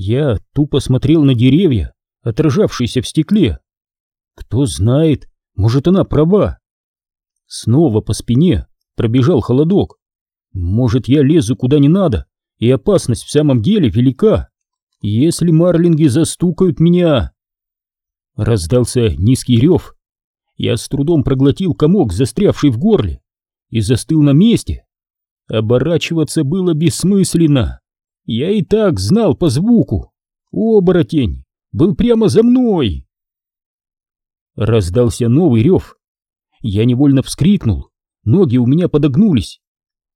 Я тупо смотрел на деревья, отражавшиеся в стекле. Кто знает, может она права. Снова по спине пробежал холодок. Может, я лезу куда не надо, и опасность в самом деле велика. Если марлинги застукают меня... Раздался низкий рев. Я с трудом проглотил комок, застрявший в горле, и застыл на месте. Оборачиваться было бессмысленно. Я и так знал по звуку. Оборотень был прямо за мной. Раздался новый рев. Я невольно вскрикнул, ноги у меня подогнулись.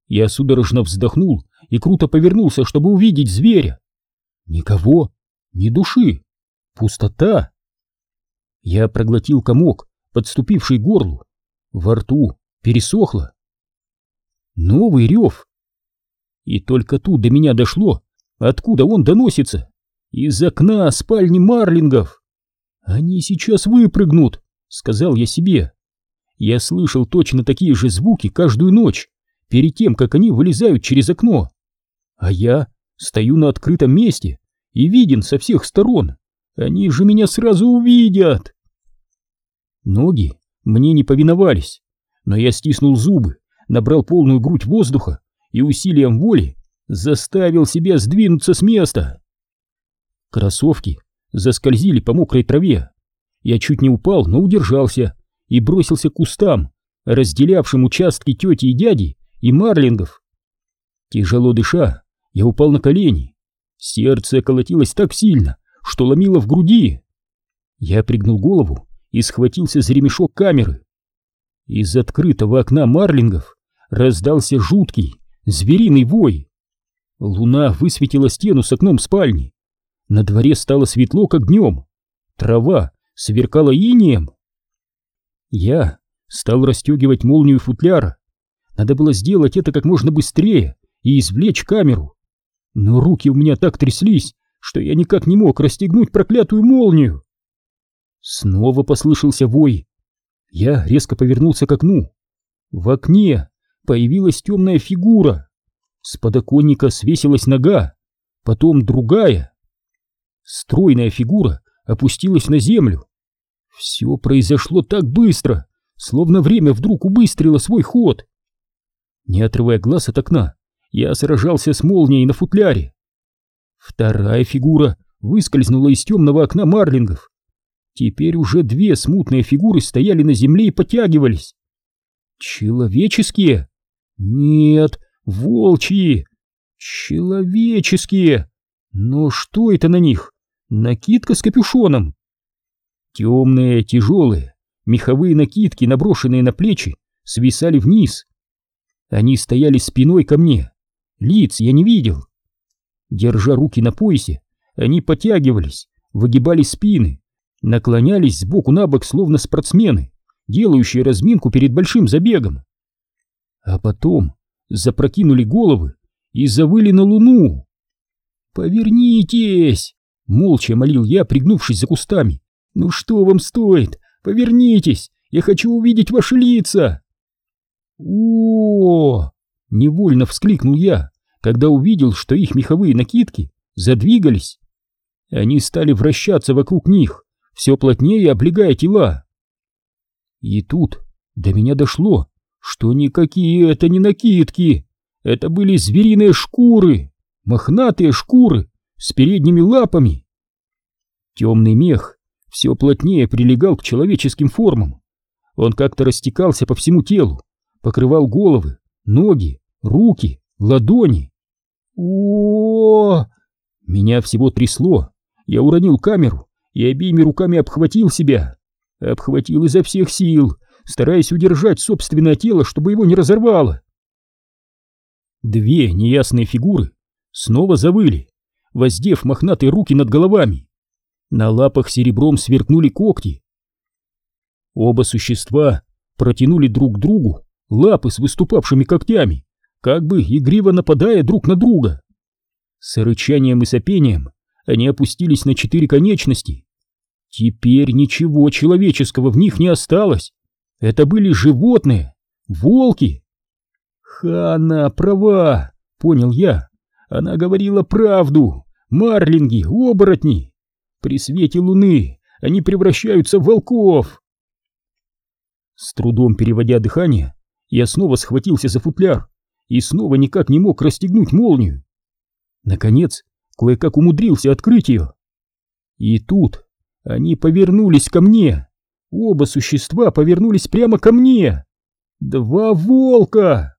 Я судорожно вздохнул и круто повернулся, чтобы увидеть зверя. Никого, ни души, пустота. Я проглотил комок, подступивший к горлу. Во рту пересохло. Новый рев. И только тут до меня дошло, откуда он доносится. Из окна спальни Марлингов. «Они сейчас выпрыгнут», — сказал я себе. Я слышал точно такие же звуки каждую ночь, перед тем, как они вылезают через окно. А я стою на открытом месте и виден со всех сторон. Они же меня сразу увидят. Ноги мне не повиновались, но я стиснул зубы, набрал полную грудь воздуха и усилием воли заставил себя сдвинуться с места. Кроссовки заскользили по мокрой траве. Я чуть не упал, но удержался и бросился к кустам, разделявшим участки тети и дяди и марлингов. Тяжело дыша, я упал на колени. Сердце колотилось так сильно, что ломило в груди. Я пригнул голову и схватился за ремешок камеры. Из открытого окна марлингов раздался жуткий, звериный вой. Луна высветила стену с окном спальни. На дворе стало светло, как днем. Трава сверкала инеем. Я стал расстегивать молнию футляра. Надо было сделать это как можно быстрее и извлечь камеру. Но руки у меня так тряслись, что я никак не мог расстегнуть проклятую молнию. Снова послышался вой. Я резко повернулся к окну. В окне появилась темная фигура. С подоконника свесилась нога, потом другая. Стройная фигура опустилась на землю. Все произошло так быстро, словно время вдруг убыстрило свой ход. Не отрывая глаз от окна, я сражался с молнией на футляре. Вторая фигура выскользнула из темного окна марлингов. Теперь уже две смутные фигуры стояли на земле и потягивались. Человеческие? Нет, волчьи. Человеческие. Но что это на них? Накидка с капюшоном. Темные, тяжелые, меховые накидки, наброшенные на плечи, свисали вниз. Они стояли спиной ко мне. Лиц я не видел. Держа руки на поясе, они потягивались, выгибали спины, наклонялись сбоку на бок, словно спортсмены, делающие разминку перед большим забегом. А потом запрокинули головы и завыли на луну. «Повернитесь!» Молча молил я, пригнувшись за кустами. «Ну что вам стоит? Повернитесь! Я хочу увидеть ваши лица!» о, -о, -о Невольно вскликнул я, когда увидел, что их меховые накидки задвигались. Они стали вращаться вокруг них, все плотнее облегая тела. И тут до меня дошло, что никакие это не накидки, это были звериные шкуры, мохнатые шкуры с передними лапами. Темный мех все плотнее прилегал к человеческим формам. Он как-то растекался по всему телу, покрывал головы, ноги, руки, ладони. о, Меня всего трясло. Я уронил камеру и обеими руками обхватил себя. Обхватил изо всех сил, стараясь удержать собственное тело, чтобы его не разорвало. Две неясные фигуры снова завыли, воздев мохнатые руки над головами. На лапах серебром сверкнули когти. Оба существа протянули друг к другу лапы с выступавшими когтями, как бы игриво нападая друг на друга. С рычанием и сопением они опустились на четыре конечности. Теперь ничего человеческого в них не осталось. Это были животные, волки. Хана права, понял я. Она говорила правду. Марлинги, оборотни! При свете луны они превращаются в волков! С трудом переводя дыхание, я снова схватился за футляр и снова никак не мог расстегнуть молнию. Наконец, кое-как умудрился открыть ее. И тут они повернулись ко мне. Оба существа повернулись прямо ко мне. Два волка!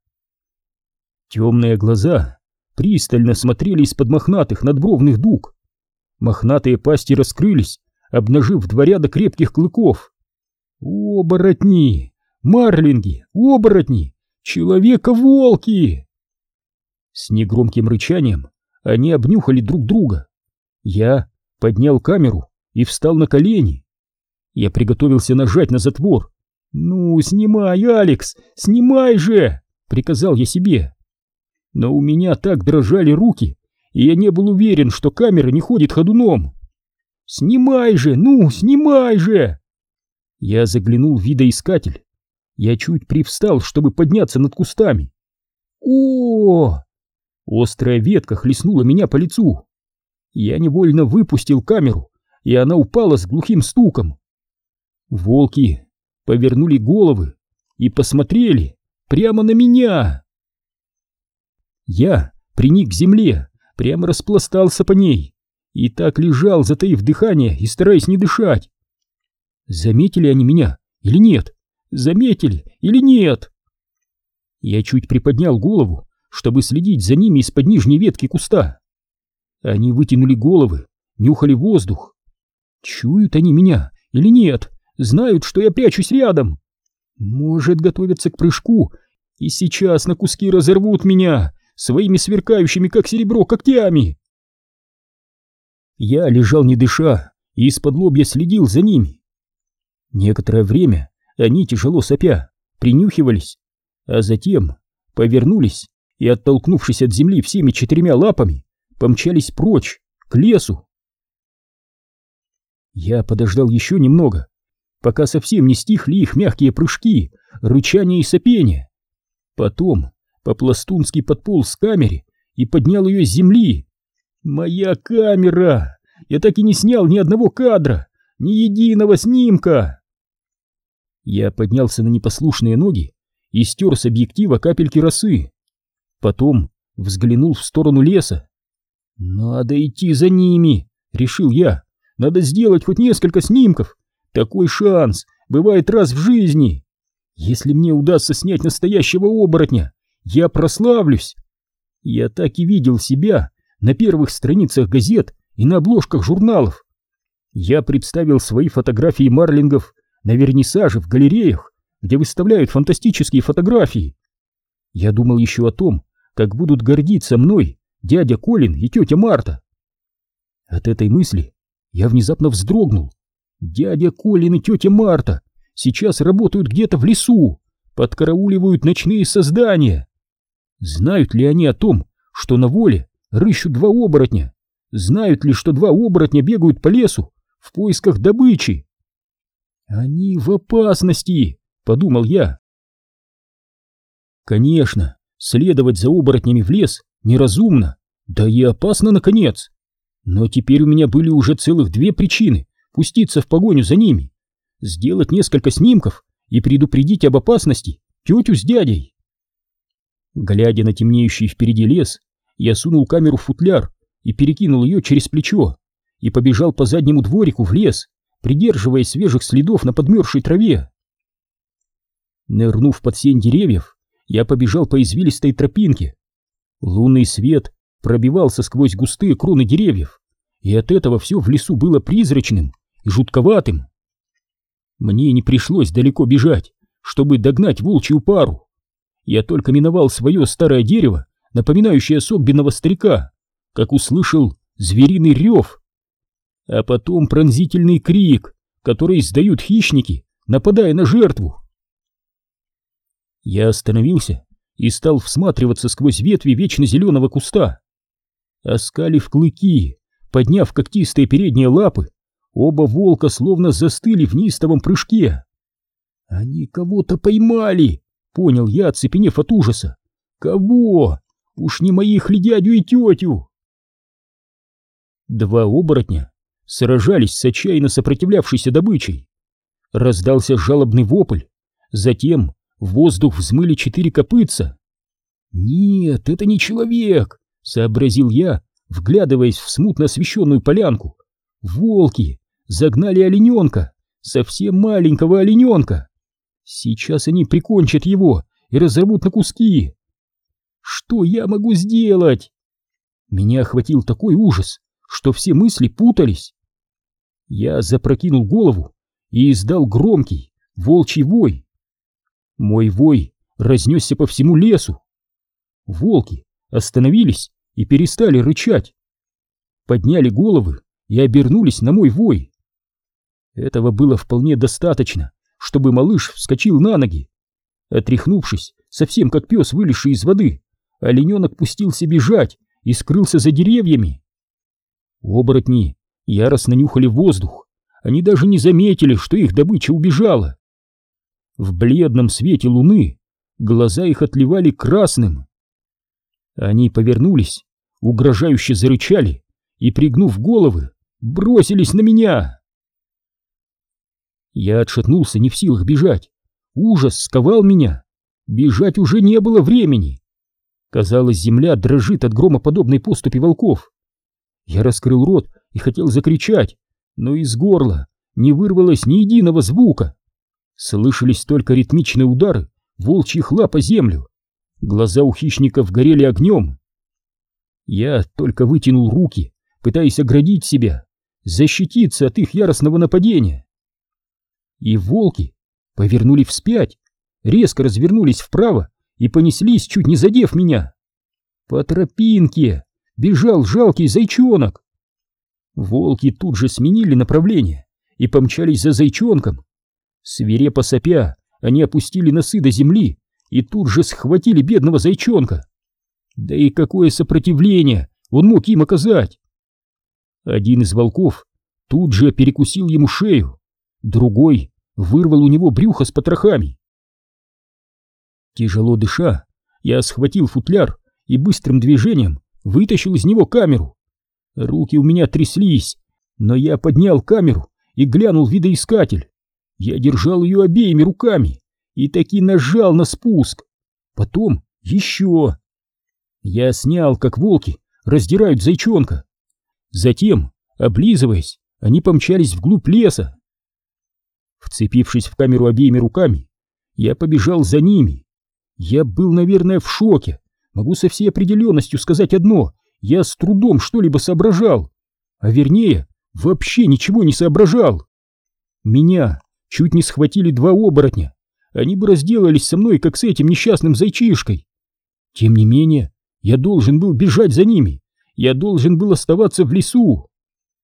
Темные глаза пристально смотрели из-под мохнатых надбровных дуг. Мохнатые пасти раскрылись, обнажив два ряда крепких клыков. Оборотни! Марлинги! Оборотни! Человека-волки! С негромким рычанием они обнюхали друг друга. Я поднял камеру и встал на колени. Я приготовился нажать на затвор. «Ну, снимай, Алекс, снимай же!» — приказал я себе. Но у меня так дрожали руки, и я не был уверен, что камера не ходит ходуном. «Снимай же, ну, снимай же!» Я заглянул в видоискатель. Я чуть привстал, чтобы подняться над кустами. О! Острая ветка хлестнула меня по лицу. Я невольно выпустил камеру, и она упала с глухим стуком. Волки повернули головы и посмотрели прямо на меня. Я приник к земле, прямо распластался по ней и так лежал, затаив дыхание и стараясь не дышать. Заметили они меня или нет? Заметили или нет? Я чуть приподнял голову, чтобы следить за ними из-под нижней ветки куста. Они вытянули головы, нюхали воздух. Чуют они меня или нет? Знают, что я прячусь рядом. Может, готовятся к прыжку, и сейчас на куски разорвут меня своими сверкающими, как серебро, когтями. Я лежал не дыша и из-под лобья следил за ними. Некоторое время они, тяжело сопя, принюхивались, а затем повернулись и, оттолкнувшись от земли всеми четырьмя лапами, помчались прочь, к лесу. Я подождал еще немного, пока совсем не стихли их мягкие прыжки, рычание и сопение. Потом по-пластунски подполз к камере и поднял ее с земли. «Моя камера! Я так и не снял ни одного кадра, ни единого снимка!» Я поднялся на непослушные ноги и стер с объектива капельки росы. Потом взглянул в сторону леса. «Надо идти за ними!» — решил я. «Надо сделать хоть несколько снимков, такой шанс бывает раз в жизни. Если мне удастся снять настоящего оборотня, я прославлюсь. Я так и видел себя на первых страницах газет и на обложках журналов. Я представил свои фотографии марлингов на вернисаже в галереях, где выставляют фантастические фотографии. Я думал еще о том, как будут гордиться мной дядя Колин и тетя Марта. От этой мысли я внезапно вздрогнул. Дядя Колин и тетя Марта сейчас работают где-то в лесу, подкарауливают ночные создания. Знают ли они о том, что на воле рыщут два оборотня? Знают ли, что два оборотня бегают по лесу в поисках добычи? Они в опасности, подумал я. Конечно, следовать за оборотнями в лес неразумно, да и опасно, наконец. Но теперь у меня были уже целых две причины, пуститься в погоню за ними, сделать несколько снимков и предупредить об опасности тетю с дядей. Глядя на темнеющий впереди лес, я сунул камеру в футляр и перекинул ее через плечо и побежал по заднему дворику в лес, придерживаясь свежих следов на подмерзшей траве. Нырнув под сень деревьев, я побежал по извилистой тропинке. Лунный свет пробивался сквозь густые кроны деревьев, и от этого все в лесу было призрачным и жутковатым. Мне не пришлось далеко бежать, чтобы догнать волчью пару. Я только миновал свое старое дерево, напоминающее согбенного старика, как услышал звериный рев, а потом пронзительный крик, который издают хищники, нападая на жертву. Я остановился и стал всматриваться сквозь ветви вечно зеленого куста. Оскалив клыки, подняв когтистые передние лапы, Оба волка словно застыли в неистовом прыжке. «Они кого-то поймали!» — понял я, оцепенев от ужаса. «Кого? Уж не моих ли дядю и тетю?» Два оборотня сражались с отчаянно сопротивлявшейся добычей. Раздался жалобный вопль, затем в воздух взмыли четыре копытца. «Нет, это не человек!» — сообразил я, вглядываясь в смутно освещенную полянку. «Волки! Загнали олененка! Совсем маленького олененка! Сейчас они прикончат его и разорвут на куски! Что я могу сделать?» Меня охватил такой ужас, что все мысли путались. Я запрокинул голову и издал громкий волчий вой. Мой вой разнесся по всему лесу. Волки остановились и перестали рычать. Подняли головы и обернулись на мой вой. Этого было вполне достаточно, чтобы малыш вскочил на ноги. Отряхнувшись, совсем как пес, вылезший из воды, олененок пустился бежать и скрылся за деревьями. Оборотни яростно нюхали воздух, они даже не заметили, что их добыча убежала. В бледном свете луны глаза их отливали красным. Они повернулись, угрожающе зарычали и, пригнув головы, бросились на меня. Я отшатнулся, не в силах бежать. Ужас сковал меня. Бежать уже не было времени. Казалось, земля дрожит от громоподобной поступи волков. Я раскрыл рот и хотел закричать, но из горла не вырвалось ни единого звука. Слышались только ритмичные удары волчьих лап о землю. Глаза у хищников горели огнем. Я только вытянул руки, пытаясь оградить себя, защититься от их яростного нападения. И волки повернули вспять, резко развернулись вправо и понеслись, чуть не задев меня. По тропинке бежал жалкий зайчонок. Волки тут же сменили направление и помчались за зайчонком. Свирепо сопя, они опустили носы до земли и тут же схватили бедного зайчонка. Да и какое сопротивление он мог им оказать? Один из волков тут же перекусил ему шею, другой вырвал у него брюхо с потрохами. Тяжело дыша, я схватил футляр и быстрым движением вытащил из него камеру. Руки у меня тряслись, но я поднял камеру и глянул видоискатель. Я держал ее обеими руками и таки нажал на спуск. Потом еще. Я снял, как волки раздирают зайчонка. Затем, облизываясь, они помчались вглубь леса. Вцепившись в камеру обеими руками, я побежал за ними. Я был, наверное, в шоке. Могу со всей определенностью сказать одно. Я с трудом что-либо соображал. А вернее, вообще ничего не соображал. Меня чуть не схватили два оборотня. Они бы разделались со мной, как с этим несчастным зайчишкой. Тем не менее, я должен был бежать за ними. Я должен был оставаться в лесу.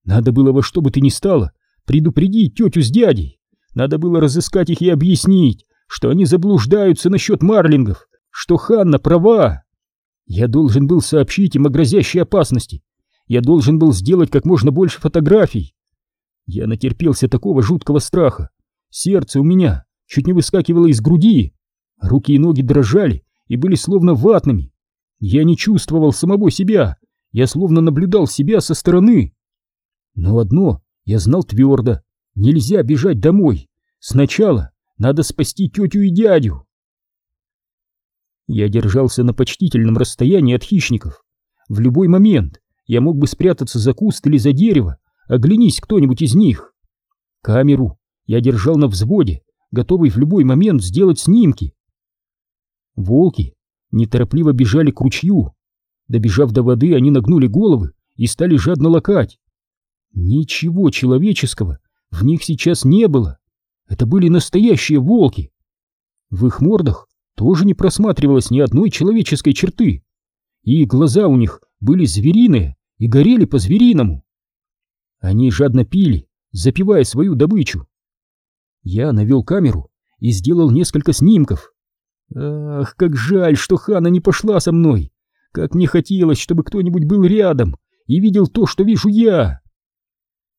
Надо было во что бы то ни стало предупредить тетю с дядей. Надо было разыскать их и объяснить, что они заблуждаются насчет марлингов, что Ханна права. Я должен был сообщить им о грозящей опасности. Я должен был сделать как можно больше фотографий. Я натерпелся такого жуткого страха. Сердце у меня чуть не выскакивало из груди. Руки и ноги дрожали и были словно ватными. Я не чувствовал самого себя. Я словно наблюдал себя со стороны. Но одно я знал твердо. Нельзя бежать домой. Сначала надо спасти тетю и дядю. Я держался на почтительном расстоянии от хищников. В любой момент я мог бы спрятаться за куст или за дерево, оглянись кто-нибудь из них. Камеру я держал на взводе, готовый в любой момент сделать снимки. Волки неторопливо бежали к ручью. Добежав до воды, они нагнули головы и стали жадно лакать. Ничего человеческого в них сейчас не было. Это были настоящие волки. В их мордах тоже не просматривалось ни одной человеческой черты, и глаза у них были звериные и горели по-звериному. Они жадно пили, запивая свою добычу. Я навел камеру и сделал несколько снимков. Ах, как жаль, что Хана не пошла со мной. Как мне хотелось, чтобы кто-нибудь был рядом и видел то, что вижу я.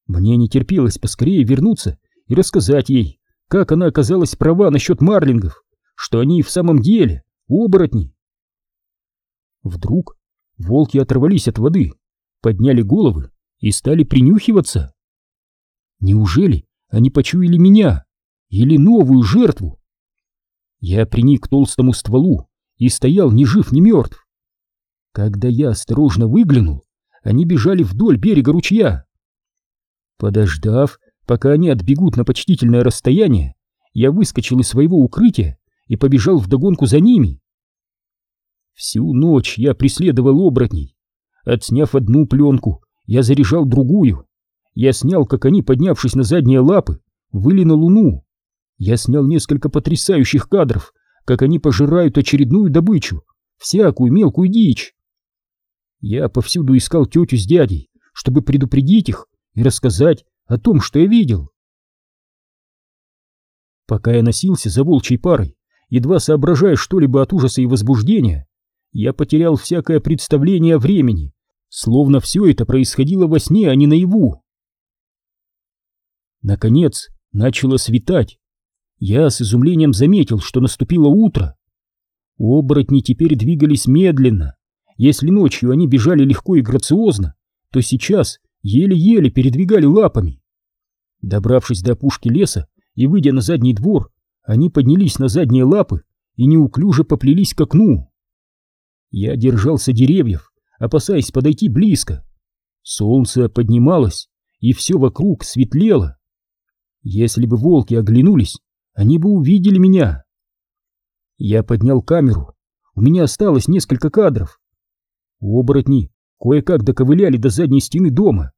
Мне не терпелось поскорее вернуться и рассказать ей, как она оказалась права насчет марлингов что они в самом деле оборотни. Вдруг волки оторвались от воды, подняли головы и стали принюхиваться. Неужели они почуяли меня или новую жертву? Я приник к толстому стволу и стоял ни жив, ни мертв. Когда я осторожно выглянул, они бежали вдоль берега ручья. Подождав, пока они отбегут на почтительное расстояние, я выскочил из своего укрытия и побежал вдогонку за ними. Всю ночь я преследовал оборотней. Отсняв одну пленку, я заряжал другую. Я снял, как они, поднявшись на задние лапы, выли на луну. Я снял несколько потрясающих кадров, как они пожирают очередную добычу, всякую мелкую дичь. Я повсюду искал тетю с дядей, чтобы предупредить их и рассказать о том, что я видел. Пока я носился за волчьей парой, едва соображая что-либо от ужаса и возбуждения, я потерял всякое представление о времени, словно все это происходило во сне, а не наяву. Наконец начало светать. Я с изумлением заметил, что наступило утро. Оборотни теперь двигались медленно. Если ночью они бежали легко и грациозно, то сейчас еле-еле передвигали лапами. Добравшись до опушки леса, и, выйдя на задний двор, они поднялись на задние лапы и неуклюже поплелись к окну. Я держался деревьев, опасаясь подойти близко. Солнце поднималось, и все вокруг светлело. Если бы волки оглянулись, они бы увидели меня. Я поднял камеру. У меня осталось несколько кадров. Оборотни кое-как доковыляли до задней стены дома.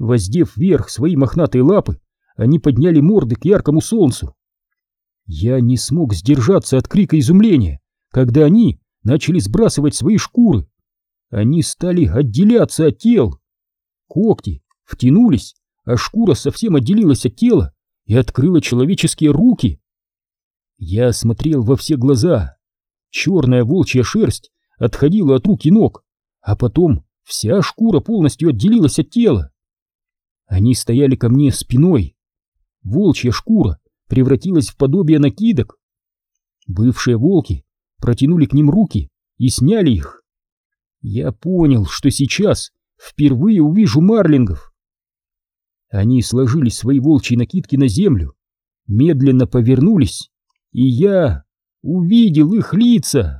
Воздев вверх свои мохнатые лапы, они подняли морды к яркому солнцу. Я не смог сдержаться от крика изумления, когда они начали сбрасывать свои шкуры. Они стали отделяться от тел. Когти втянулись, а шкура совсем отделилась от тела и открыла человеческие руки. Я смотрел во все глаза. Черная волчья шерсть отходила от рук и ног, а потом вся шкура полностью отделилась от тела. Они стояли ко мне спиной, волчья шкура превратилась в подобие накидок. Бывшие волки протянули к ним руки и сняли их. Я понял, что сейчас впервые увижу марлингов. Они сложили свои волчьи накидки на землю, медленно повернулись, и я увидел их лица.